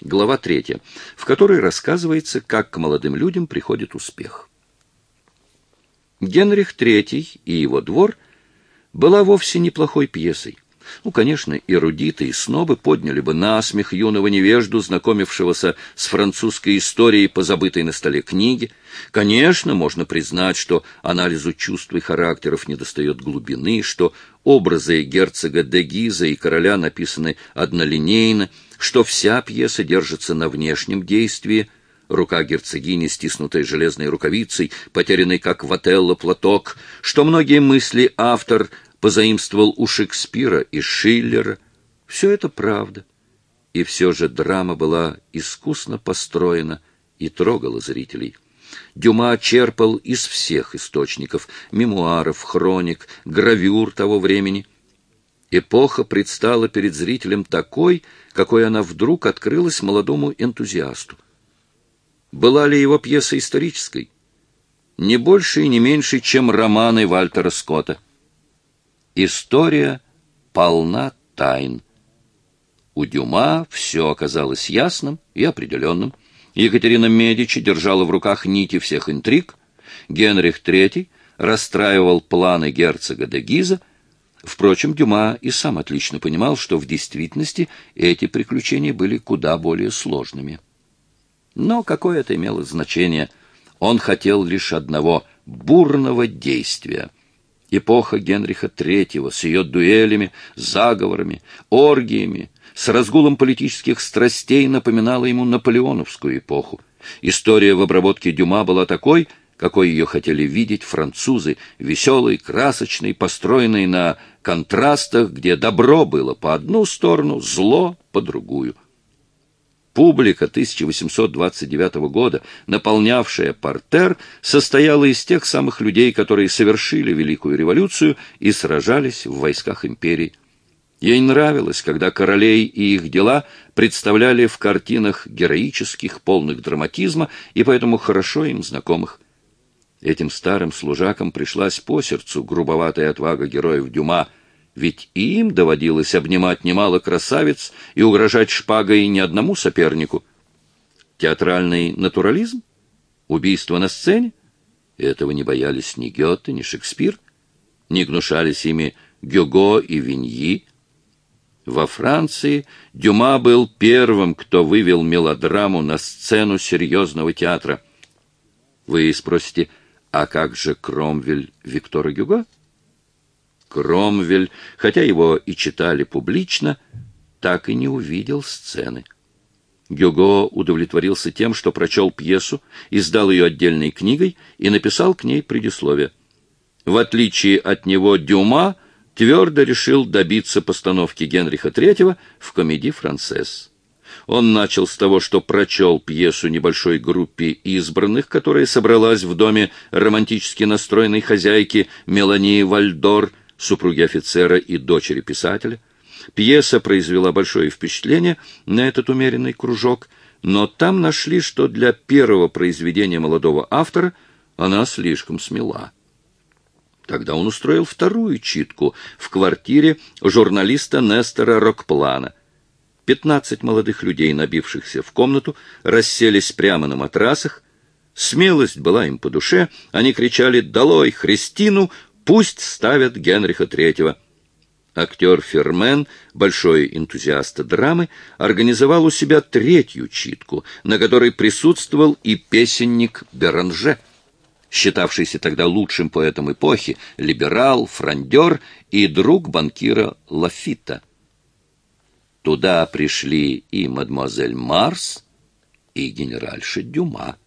Глава третья, в которой рассказывается, как к молодым людям приходит успех. Генрих III и его двор была вовсе неплохой пьесой. Ну, конечно, эрудиты и снобы подняли бы на смех юного невежду, знакомившегося с французской историей по забытой на столе книге. Конечно, можно признать, что анализу чувств и характеров недостает глубины, что образы герцога де Гиза и короля написаны однолинейно, что вся пьеса держится на внешнем действии, рука герцогини, стиснутая железной рукавицей, потерянный как в Отелло платок, что многие мысли автор позаимствовал у Шекспира и Шиллера. Все это правда. И все же драма была искусно построена и трогала зрителей. Дюма черпал из всех источников — мемуаров, хроник, гравюр того времени. Эпоха предстала перед зрителем такой, какой она вдруг открылась молодому энтузиасту. Была ли его пьеса исторической? Не больше и не меньше, чем романы Вальтера Скотта. История полна тайн. У Дюма все оказалось ясным и определенным. Екатерина Медичи держала в руках нити всех интриг. Генрих III расстраивал планы герцога де Гиза. Впрочем, Дюма и сам отлично понимал, что в действительности эти приключения были куда более сложными. Но какое это имело значение? Он хотел лишь одного — бурного действия — Эпоха Генриха III с ее дуэлями, заговорами, оргиями, с разгулом политических страстей напоминала ему наполеоновскую эпоху. История в обработке Дюма была такой, какой ее хотели видеть французы, веселой, красочной, построенной на контрастах, где добро было по одну сторону, зло по другую. Публика 1829 года, наполнявшая портер, состояла из тех самых людей, которые совершили Великую революцию и сражались в войсках империи. Ей нравилось, когда королей и их дела представляли в картинах героических, полных драматизма и поэтому хорошо им знакомых. Этим старым служакам пришлась по сердцу грубоватая отвага героев Дюма – ведь им доводилось обнимать немало красавиц и угрожать шпагой не одному сопернику. Театральный натурализм? Убийство на сцене? Этого не боялись ни Гёте, ни Шекспир, не гнушались ими Гюго и Виньи. Во Франции Дюма был первым, кто вывел мелодраму на сцену серьезного театра. Вы спросите, а как же Кромвель Виктора Гюго? Кромвель, хотя его и читали публично, так и не увидел сцены. Гюго удовлетворился тем, что прочел пьесу, издал ее отдельной книгой и написал к ней предисловие. В отличие от него Дюма твердо решил добиться постановки Генриха III в комедии «Францесс». Он начал с того, что прочел пьесу небольшой группе избранных, которая собралась в доме романтически настроенной хозяйки Мелании Вальдор – супруги офицера и дочери писателя. Пьеса произвела большое впечатление на этот умеренный кружок, но там нашли, что для первого произведения молодого автора она слишком смела. Тогда он устроил вторую читку в квартире журналиста Нестора Рокплана. Пятнадцать молодых людей, набившихся в комнату, расселись прямо на матрасах. Смелость была им по душе. Они кричали «Долой Христину! Пусть ставят Генриха Третьего. Актер Фермен, большой энтузиаст драмы, организовал у себя третью читку, на которой присутствовал и песенник Беранже, считавшийся тогда лучшим поэтом эпохи, либерал, фрондер и друг банкира Лафита. Туда пришли и мадемуазель Марс, и генеральша Дюма.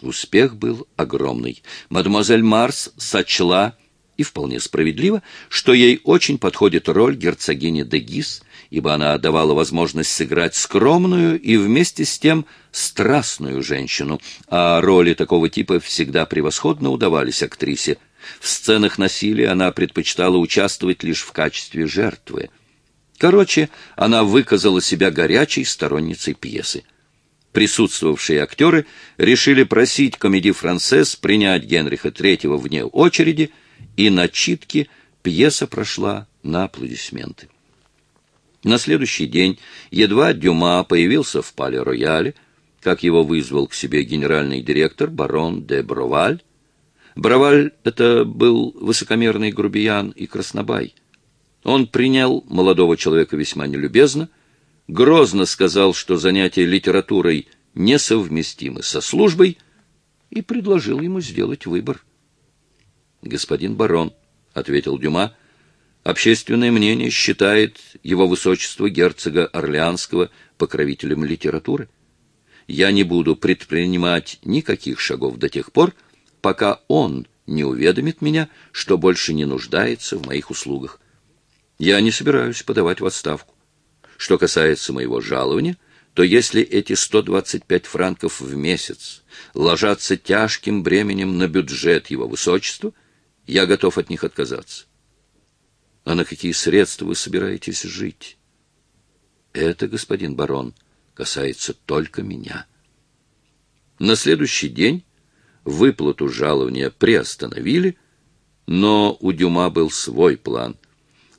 Успех был огромный. Мадемуазель Марс сочла, и вполне справедливо, что ей очень подходит роль герцогини де Гис, ибо она давала возможность сыграть скромную и вместе с тем страстную женщину, а роли такого типа всегда превосходно удавались актрисе. В сценах насилия она предпочитала участвовать лишь в качестве жертвы. Короче, она выказала себя горячей сторонницей пьесы присутствовавшие актеры решили просить комедий «Францесс» принять Генриха III вне очереди, и на читке пьеса прошла на аплодисменты. На следующий день едва Дюма появился в Пале-Рояле, как его вызвал к себе генеральный директор барон де Броваль. Броваль — это был высокомерный грубиян и краснобай. Он принял молодого человека весьма нелюбезно, грозно сказал, что занятие литературой несовместимы со службой, и предложил ему сделать выбор. «Господин барон», — ответил Дюма, — «общественное мнение считает его высочество герцога Орлеанского покровителем литературы. Я не буду предпринимать никаких шагов до тех пор, пока он не уведомит меня, что больше не нуждается в моих услугах. Я не собираюсь подавать в отставку. Что касается моего жалования, то если эти 125 франков в месяц ложатся тяжким бременем на бюджет его высочества, я готов от них отказаться. А на какие средства вы собираетесь жить? Это, господин барон, касается только меня. На следующий день выплату жалования приостановили, но у Дюма был свой план.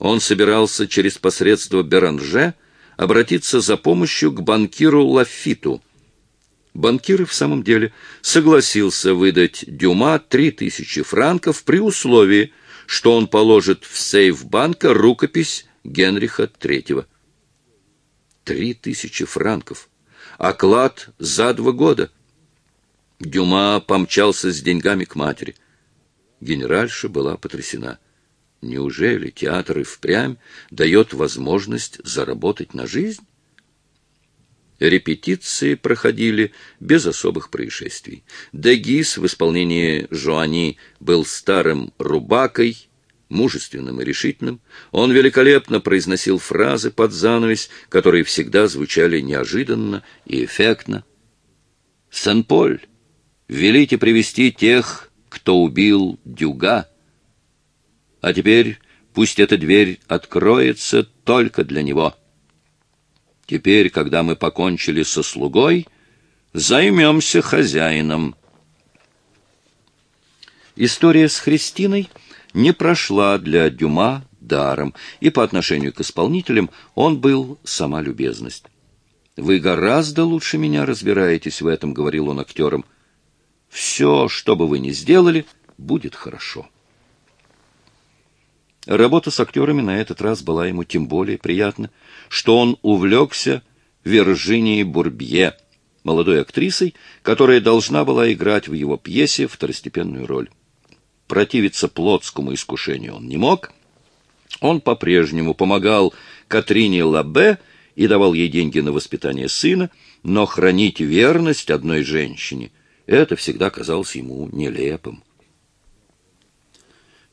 Он собирался через посредство Беранже обратиться за помощью к банкиру Лафиту. Банкир в самом деле согласился выдать Дюма три тысячи франков при условии, что он положит в сейф банка рукопись Генриха III. Три тысячи франков. Оклад за два года. Дюма помчался с деньгами к матери. Генеральша была потрясена. Неужели театр и впрямь дает возможность заработать на жизнь? Репетиции проходили без особых происшествий. Дегис в исполнении Жуани был старым рубакой, мужественным и решительным. Он великолепно произносил фразы под занавес, которые всегда звучали неожиданно и эффектно. «Сен-Поль, велите привести тех, кто убил Дюга. А теперь пусть эта дверь откроется только для него. Теперь, когда мы покончили со слугой, займемся хозяином». История с Христиной — не прошла для Дюма даром, и по отношению к исполнителям он был сама любезность. «Вы гораздо лучше меня разбираетесь в этом», — говорил он актерам. «Все, что бы вы ни сделали, будет хорошо». Работа с актерами на этот раз была ему тем более приятна, что он увлекся Виржинией Бурбье, молодой актрисой, которая должна была играть в его пьесе второстепенную роль противиться плотскому искушению он не мог. Он по-прежнему помогал Катрине Лабе и давал ей деньги на воспитание сына, но хранить верность одной женщине — это всегда казалось ему нелепым.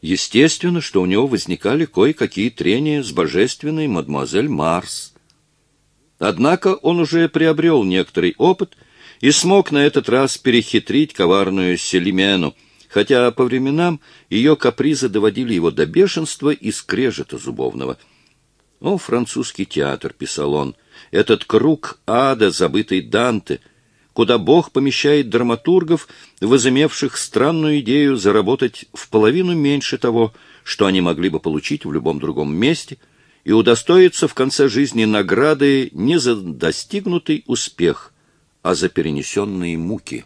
Естественно, что у него возникали кое-какие трения с божественной мадемуазель Марс. Однако он уже приобрел некоторый опыт и смог на этот раз перехитрить коварную Селимену — хотя по временам ее капризы доводили его до бешенства и скрежета зубовного. «О, французский театр», — писал он, — «этот круг ада, забытый Данте, куда Бог помещает драматургов, возымевших странную идею заработать в половину меньше того, что они могли бы получить в любом другом месте, и удостоиться в конце жизни награды не за достигнутый успех, а за перенесенные муки».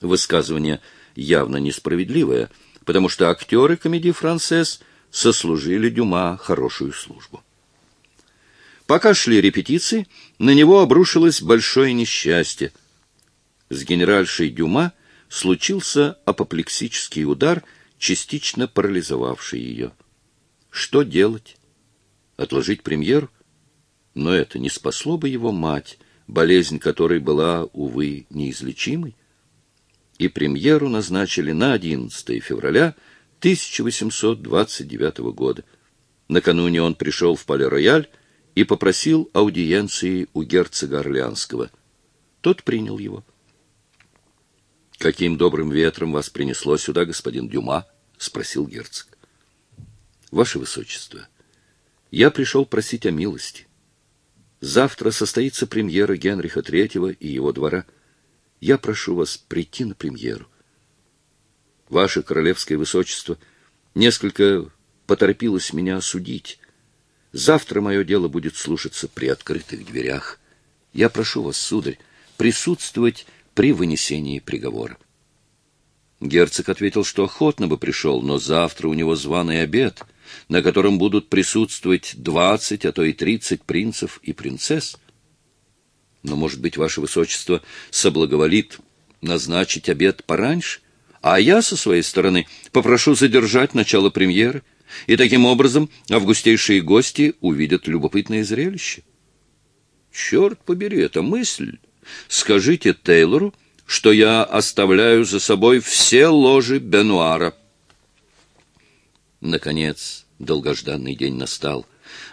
Высказывание явно несправедливое, потому что актеры комедии «Францесс» сослужили Дюма хорошую службу. Пока шли репетиции, на него обрушилось большое несчастье. С генеральшей Дюма случился апоплексический удар, частично парализовавший ее. Что делать? Отложить премьеру? Но это не спасло бы его мать, болезнь которой была, увы, неизлечимой и премьеру назначили на 11 февраля 1829 года. Накануне он пришел в Пале-Рояль и попросил аудиенции у герцога Орлеанского. Тот принял его. «Каким добрым ветром вас принесло сюда, господин Дюма?» — спросил герцог. «Ваше Высочество, я пришел просить о милости. Завтра состоится премьера Генриха III и его двора — я прошу вас прийти на премьеру. Ваше королевское высочество несколько поторопилось меня осудить. Завтра мое дело будет слушаться при открытых дверях. Я прошу вас, сударь, присутствовать при вынесении приговора. Герцог ответил, что охотно бы пришел, но завтра у него званый обед, на котором будут присутствовать двадцать, а то и тридцать принцев и принцесс. Но, может быть, ваше высочество соблаговолит назначить обед пораньше, а я, со своей стороны, попрошу задержать начало премьеры, и таким образом августейшие гости увидят любопытное зрелище. Черт побери, это мысль. Скажите Тейлору, что я оставляю за собой все ложи Бенуара. Наконец, долгожданный день настал.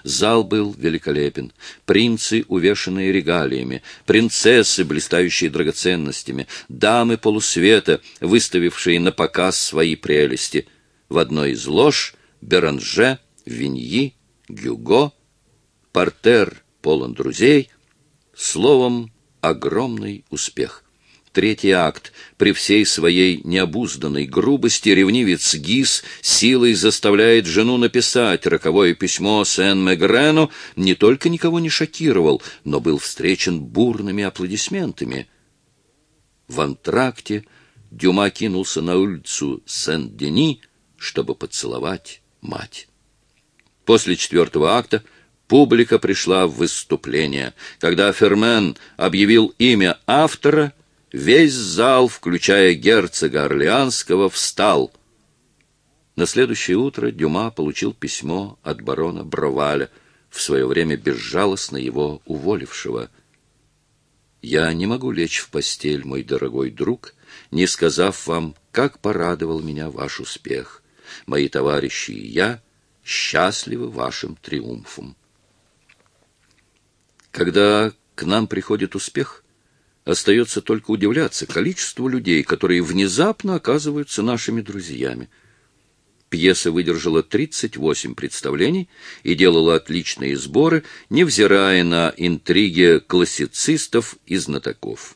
Зал был великолепен. Принцы, увешанные регалиями, принцессы, блистающие драгоценностями, дамы полусвета, выставившие на показ свои прелести. В одной из лож Беранже, Виньи, Гюго, портер полон друзей, словом, огромный успех. Третий акт. При всей своей необузданной грубости ревнивец Гис силой заставляет жену написать роковое письмо Сен-Мегрену, не только никого не шокировал, но был встречен бурными аплодисментами. В антракте Дюма кинулся на улицу Сен-Дени, чтобы поцеловать мать. После четвертого акта публика пришла в выступление. Когда Фермен объявил имя автора, весь зал, включая герцога Орлеанского, встал. На следующее утро Дюма получил письмо от барона Броваля, в свое время безжалостно его уволившего. «Я не могу лечь в постель, мой дорогой друг, не сказав вам, как порадовал меня ваш успех. Мои товарищи и я счастливы вашим триумфом». Когда к нам приходит успех, остается только удивляться количеству людей, которые внезапно оказываются нашими друзьями. Пьеса выдержала 38 представлений и делала отличные сборы, невзирая на интриги классицистов и знатоков.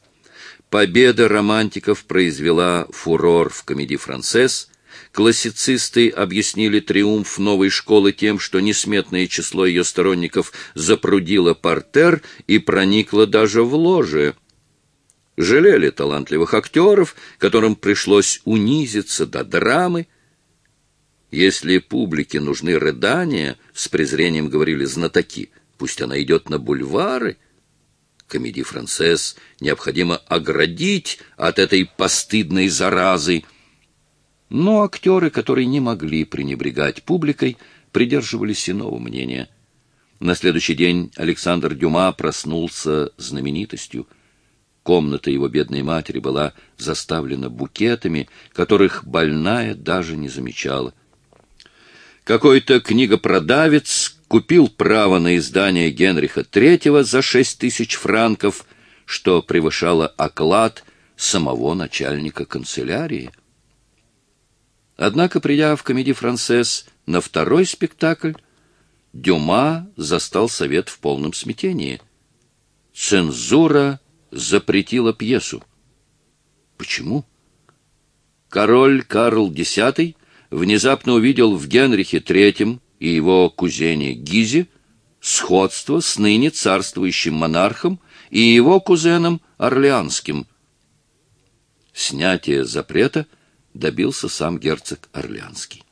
Победа романтиков произвела фурор в комедии «Францесс», Классицисты объяснили триумф новой школы тем, что несметное число ее сторонников запрудило портер и проникло даже в ложе. Жалели талантливых актеров, которым пришлось унизиться до драмы. Если публике нужны рыдания, с презрением говорили знатоки, пусть она идет на бульвары. Комедий «Францесс» необходимо оградить от этой постыдной заразы — но актеры, которые не могли пренебрегать публикой, придерживались иного мнения. На следующий день Александр Дюма проснулся знаменитостью. Комната его бедной матери была заставлена букетами, которых больная даже не замечала. Какой-то книгопродавец купил право на издание Генриха III за шесть тысяч франков, что превышало оклад самого начальника канцелярии. Однако, придя в комедий «Францесс» на второй спектакль, Дюма застал совет в полном смятении. Цензура запретила пьесу. Почему? Король Карл X внезапно увидел в Генрихе III и его кузене Гизе сходство с ныне царствующим монархом и его кузеном Орлеанским. Снятие запрета — добился сам герцог Орлеанский.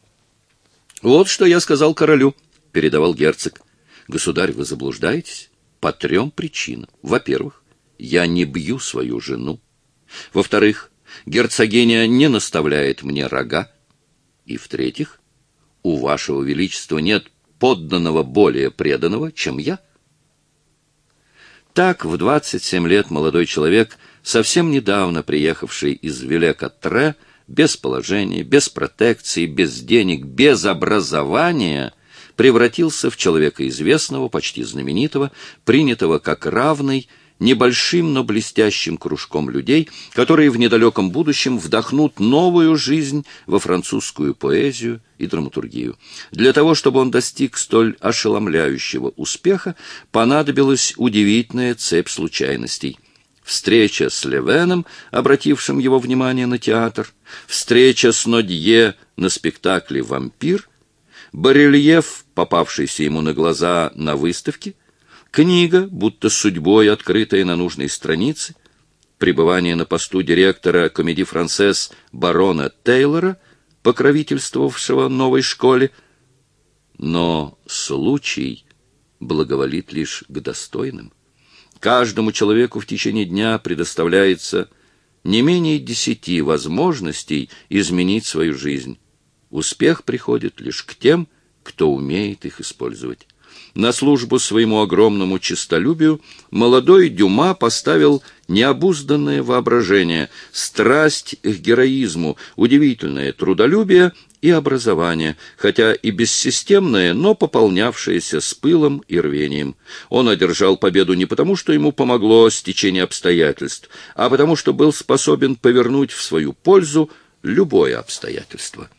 «Вот что я сказал королю», — передавал герцог. «Государь, вы заблуждаетесь? По трем причинам. Во-первых, я не бью свою жену. Во-вторых, герцогиня не наставляет мне рога. И в-третьих, у вашего величества нет подданного более преданного, чем я». Так в двадцать семь лет молодой человек, совсем недавно приехавший из Велекатре, без положения, без протекции, без денег, без образования превратился в человека известного, почти знаменитого, принятого как равный, небольшим, но блестящим кружком людей, которые в недалеком будущем вдохнут новую жизнь во французскую поэзию и драматургию. Для того, чтобы он достиг столь ошеломляющего успеха, понадобилась удивительная цепь случайностей – встреча с Левеном, обратившим его внимание на театр, встреча с Нодье на спектакле «Вампир», барельеф, попавшийся ему на глаза на выставке, книга, будто судьбой открытая на нужной странице, пребывание на посту директора комедии «Францесс» барона Тейлора, покровительствовавшего новой школе, но случай благоволит лишь к достойным. Каждому человеку в течение дня предоставляется не менее десяти возможностей изменить свою жизнь. Успех приходит лишь к тем, кто умеет их использовать. На службу своему огромному честолюбию молодой Дюма поставил необузданное воображение, страсть к героизму, удивительное трудолюбие и образование, хотя и бессистемное, но пополнявшееся с пылом и рвением. Он одержал победу не потому, что ему помогло стечение обстоятельств, а потому, что был способен повернуть в свою пользу любое обстоятельство.